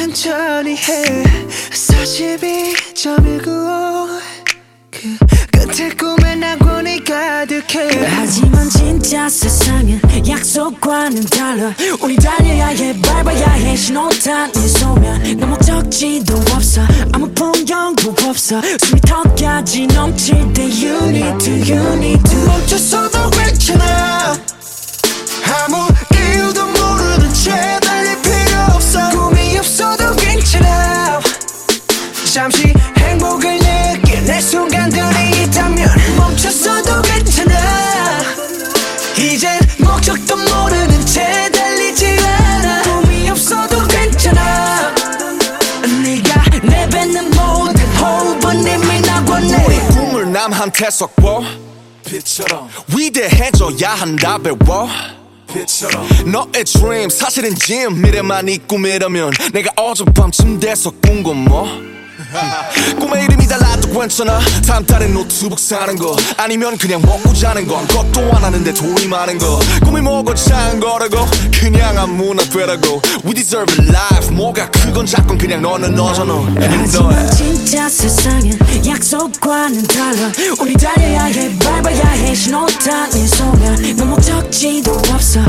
천천히 해. 42.195그 끝에 꿈에 낙원이 가득해. 세상은 약속과는 달라. 우리 달려야 해 밟아야 해. 신호탄 이 소면 너무 적지도 없어. 아무 풍경도 없어. 숨이 턱까지 넘칠 때 You need to, you need to. 멈춰서도 남한테 섞어 빛처럼. 위대해져야 한다 배워. 빛처럼. 너의 dream 사실은 짐 미래만 이 꿈이라면 내가 어젯밤 침대에서 꾼건 뭐? 꿈의 이름이 달라도 괜찮아? 다음 달에 노트북 사는 거. 아니면 그냥 먹고 자는 거. 아무것도 안 하는데 돈이 많은 거. 꿈이 뭐고 작은 거라고? 그냥 아무나 되라고. We deserve a life. 뭐가 크건 작건 그냥 너는 너잖아. 하지만 진짜 세상은 약속과는 달라. 우리 달려야 해 밟아야 해. 신호탄 이 소면 너무 적지도 없어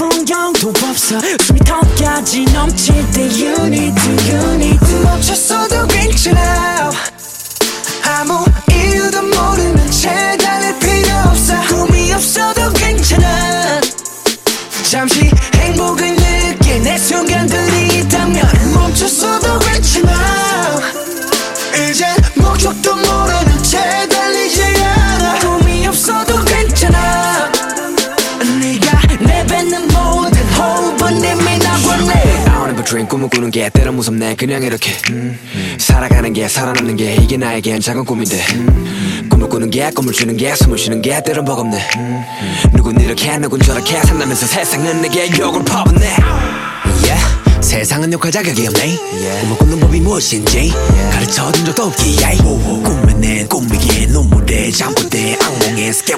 풍경도 없어. 숨이 턱까지 넘칠 때 You need to, you need to. 멈췄어도 괜찮아. 아무 이유도 모르는 채 달릴 필요 없어. 꿈이 없어도 괜찮아. 잠시 행복을 느낄 내 순간들이 있다면 멈췄어도 괜찮아 dream 꿈을 꾸는 게 때론 무섭네. 그냥 이렇게 음, 살아가는 게 살아남는 게 이게 나에겐 작은 꿈인데. 음, 꿈을 꾸는 게 꿈을 주는 게 숨을 쉬는 게 때론 버겁네. 음, 누군 이렇게 누군 저렇게 산다면서 세상은 내게 욕을 퍼붓네. Yeah. 세상은 욕할 자격이 없네. 꿈을 꾸는 법이 무엇인지 가르쳐준 적도 없기에. 꿈은 내 꿈이기에 눈물에 잠꼬대 악몽에 스케